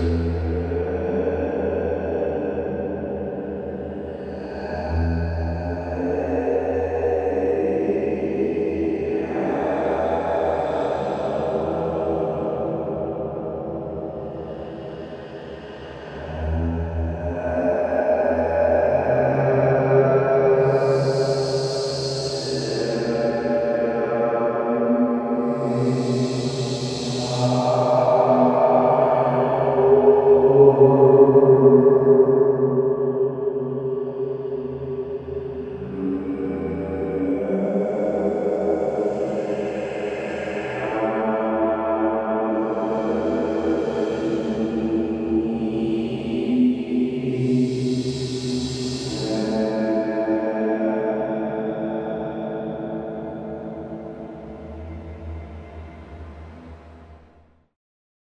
Christ.